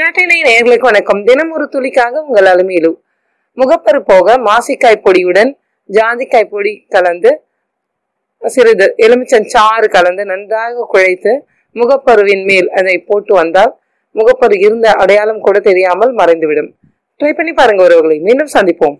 நாட்டினை நேர்களுக்கு வணக்கம். தினம் ஒரு துளிக்காக உங்கள் அலுமையிலு முகப்பரு போக மாசிக்காய் பொடியுடன் ஜாதிக்காய் பொடி கலந்து சிறிது எலுமிச்சம் சாறு கலந்து நன்றாக குழைத்து முகப்பருவின் மேல் அதை போட்டு வந்தால் முகப்பரு இருந்த அடையாளம் கூட தெரியாமல் மறைந்துவிடும். ட்ரை பண்ணி பாருங்க ஒருவர்களை மீண்டும் சந்திப்போம்.